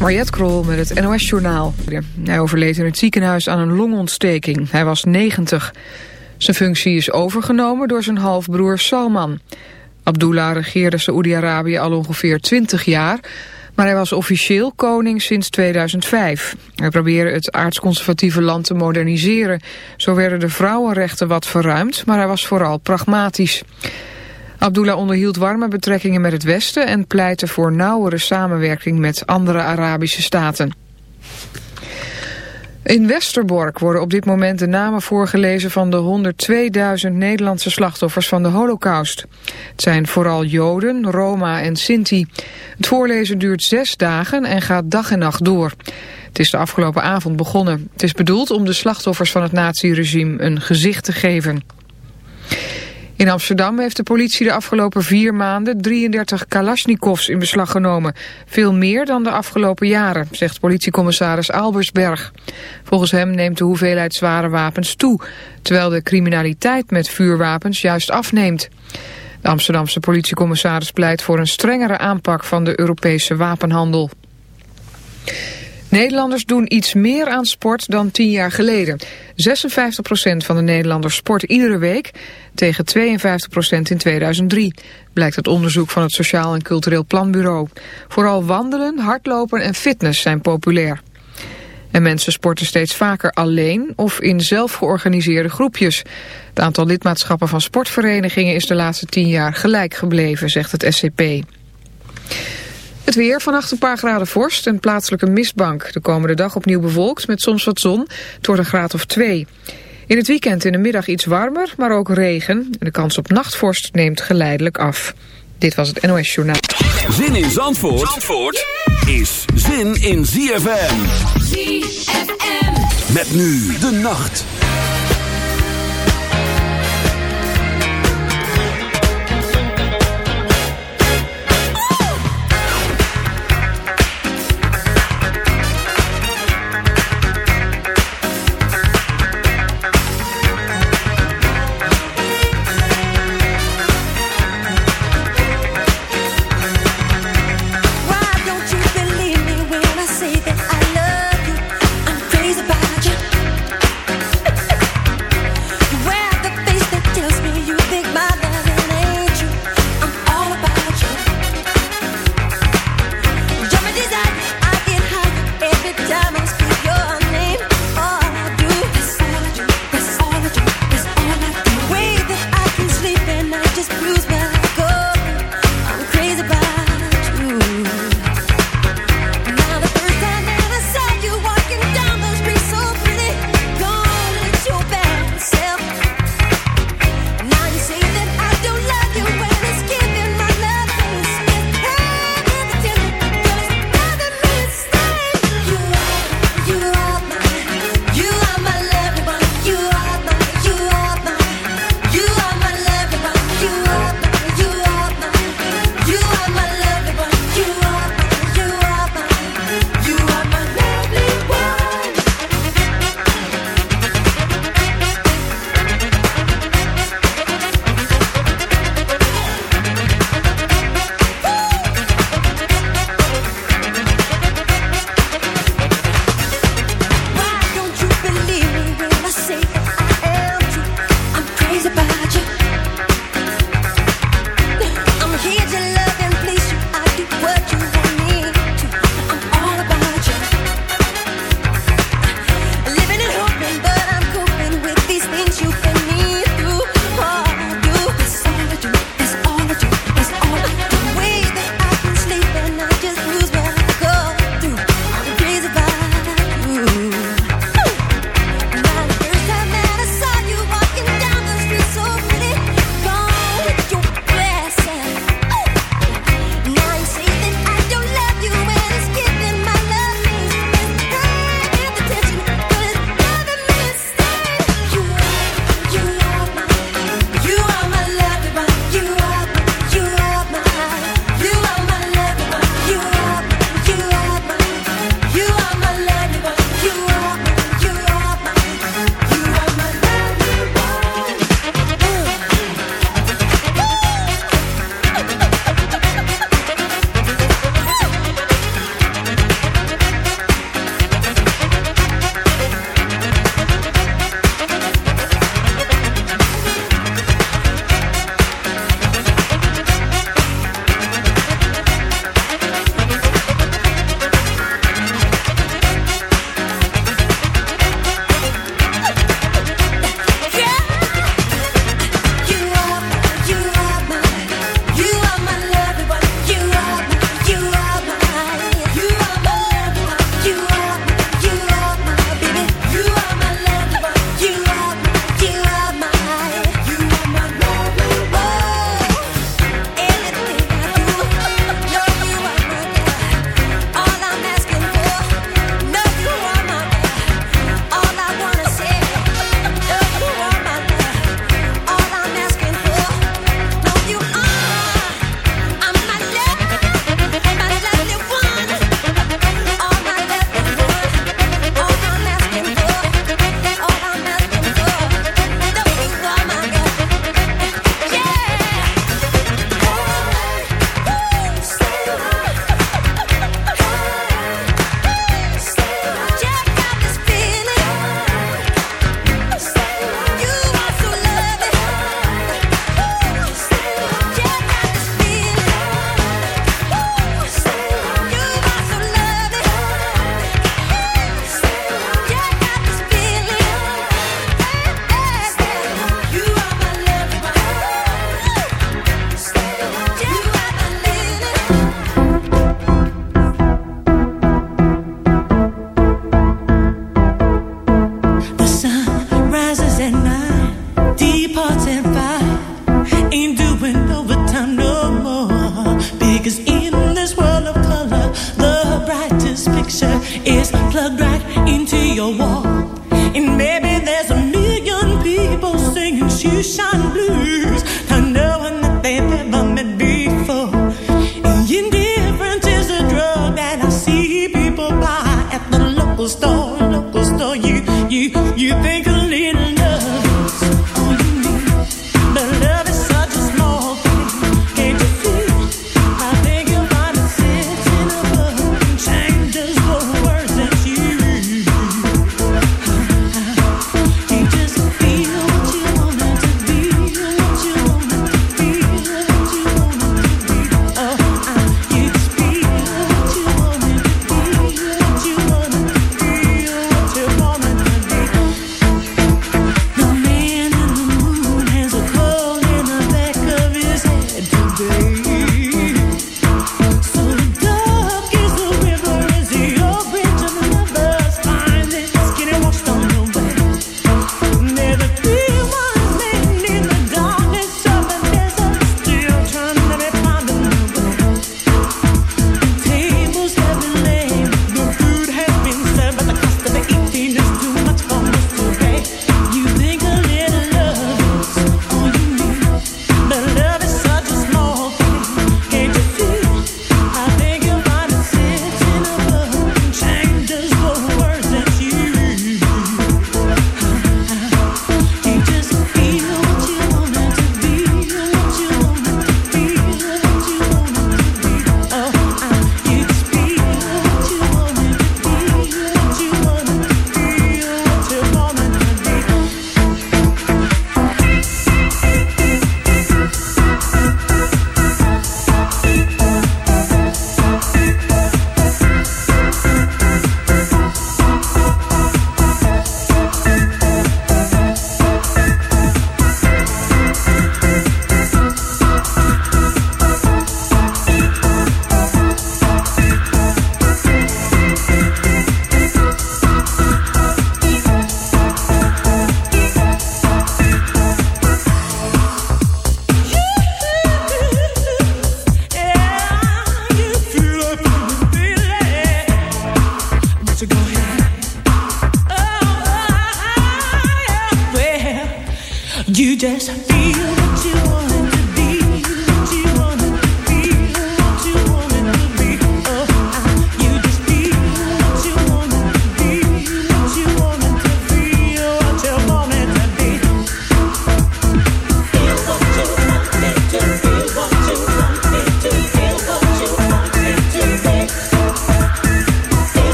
Mariette Krol met het NOS-journaal. Hij overleed in het ziekenhuis aan een longontsteking. Hij was 90. Zijn functie is overgenomen door zijn halfbroer Salman. Abdullah regeerde Saoedi-Arabië al ongeveer 20 jaar... maar hij was officieel koning sinds 2005. Hij probeerde het aardsconservatieve land te moderniseren. Zo werden de vrouwenrechten wat verruimd, maar hij was vooral pragmatisch. Abdullah onderhield warme betrekkingen met het Westen en pleitte voor nauwere samenwerking met andere Arabische staten. In Westerbork worden op dit moment de namen voorgelezen van de 102.000 Nederlandse slachtoffers van de holocaust. Het zijn vooral Joden, Roma en Sinti. Het voorlezen duurt zes dagen en gaat dag en nacht door. Het is de afgelopen avond begonnen. Het is bedoeld om de slachtoffers van het naziregime een gezicht te geven. In Amsterdam heeft de politie de afgelopen vier maanden 33 kalasjnikovs in beslag genomen. Veel meer dan de afgelopen jaren, zegt politiecommissaris Albersberg. Volgens hem neemt de hoeveelheid zware wapens toe, terwijl de criminaliteit met vuurwapens juist afneemt. De Amsterdamse politiecommissaris pleit voor een strengere aanpak van de Europese wapenhandel. Nederlanders doen iets meer aan sport dan tien jaar geleden. 56% van de Nederlanders sport iedere week tegen 52% in 2003. Blijkt uit onderzoek van het Sociaal en Cultureel Planbureau. Vooral wandelen, hardlopen en fitness zijn populair. En mensen sporten steeds vaker alleen of in zelfgeorganiseerde groepjes. Het aantal lidmaatschappen van sportverenigingen is de laatste tien jaar gelijk gebleven, zegt het SCP. Het weer, vannacht een paar graden vorst en plaatselijke mistbank. De komende dag opnieuw bewolkt met soms wat zon. Het wordt een graad of twee. In het weekend in de middag iets warmer, maar ook regen. En de kans op nachtvorst neemt geleidelijk af. Dit was het NOS Journaal. Zin in Zandvoort, Zandvoort is zin in ZFM. ZFM. Met nu de nacht.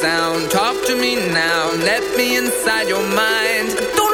sound. Talk to me now, let me inside your mind. Don't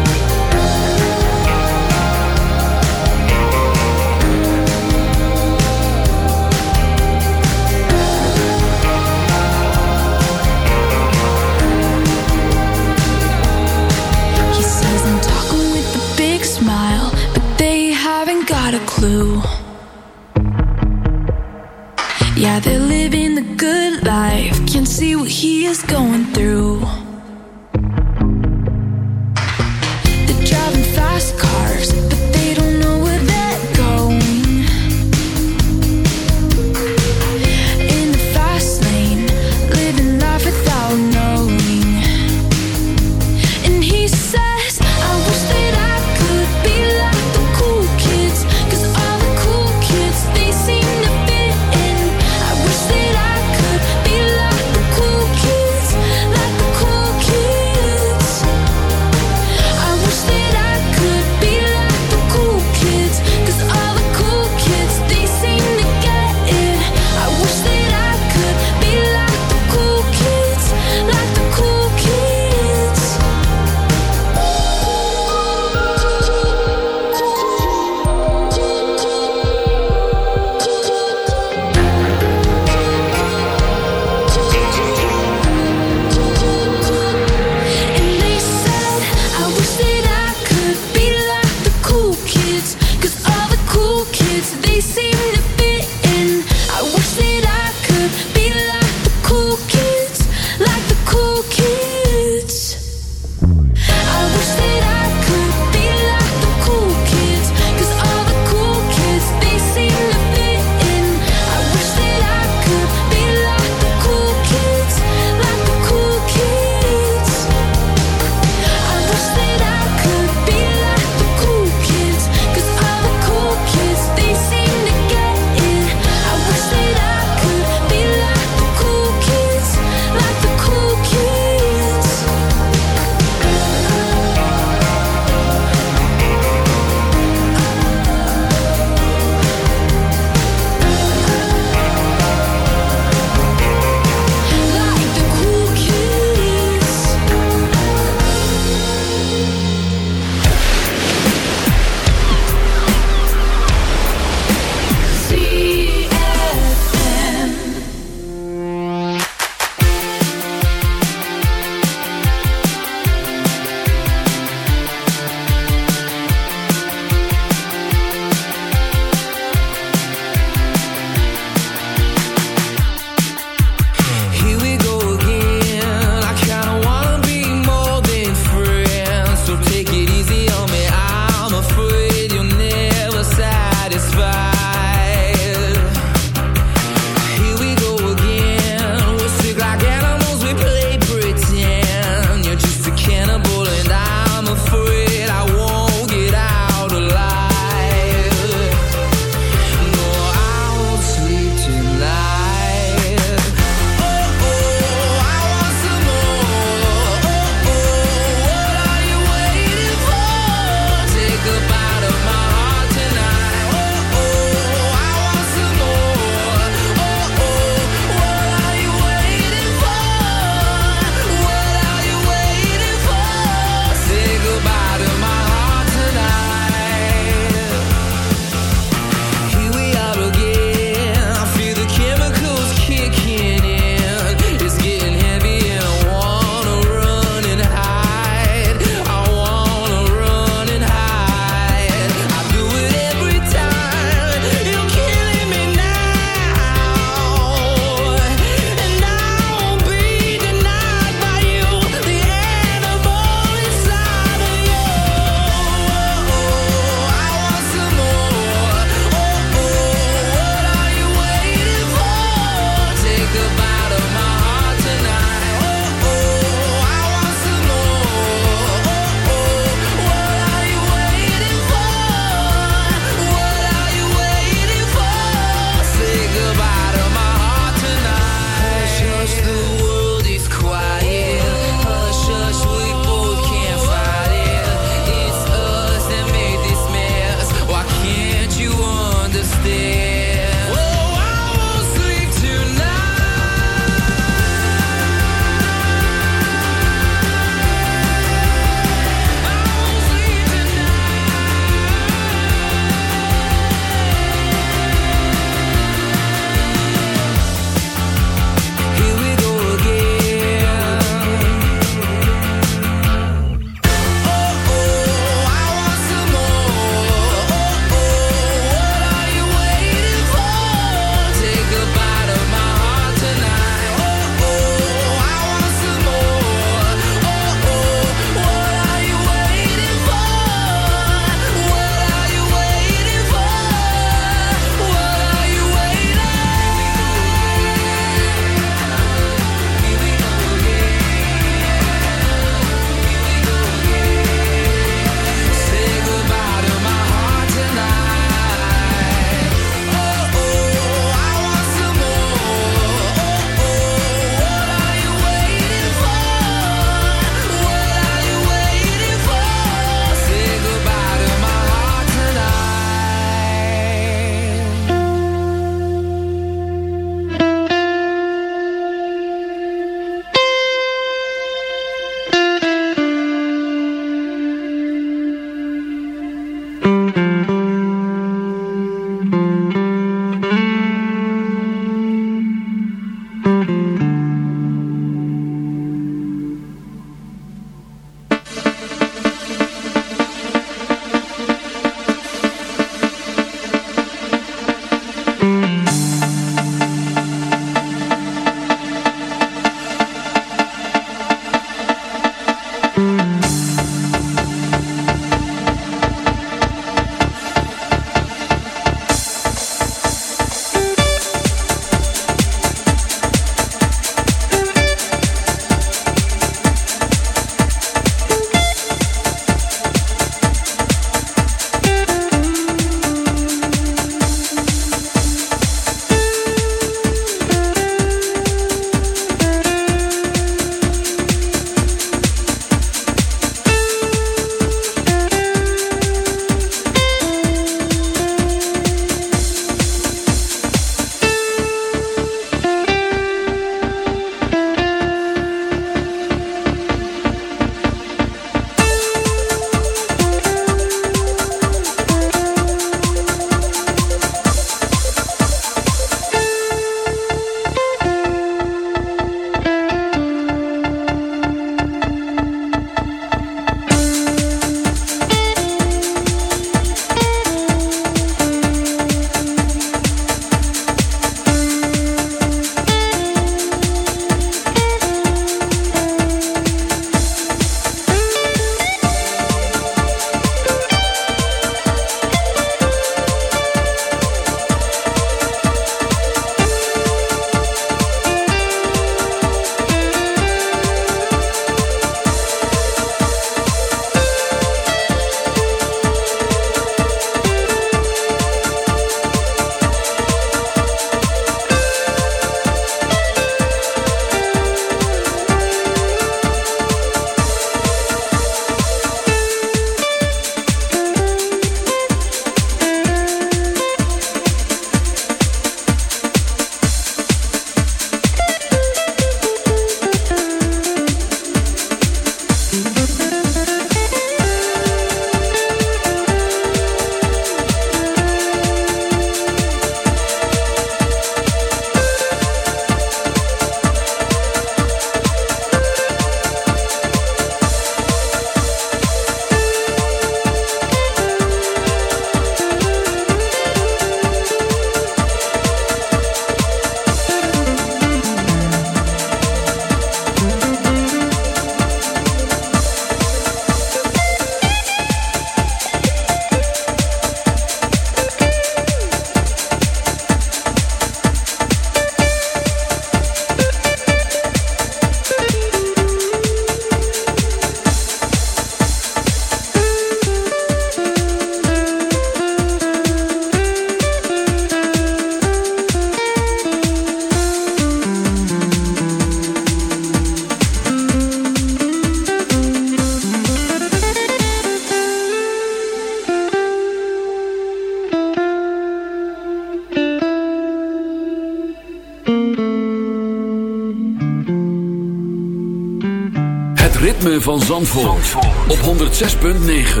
Zandvoort, op 106.9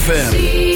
FM.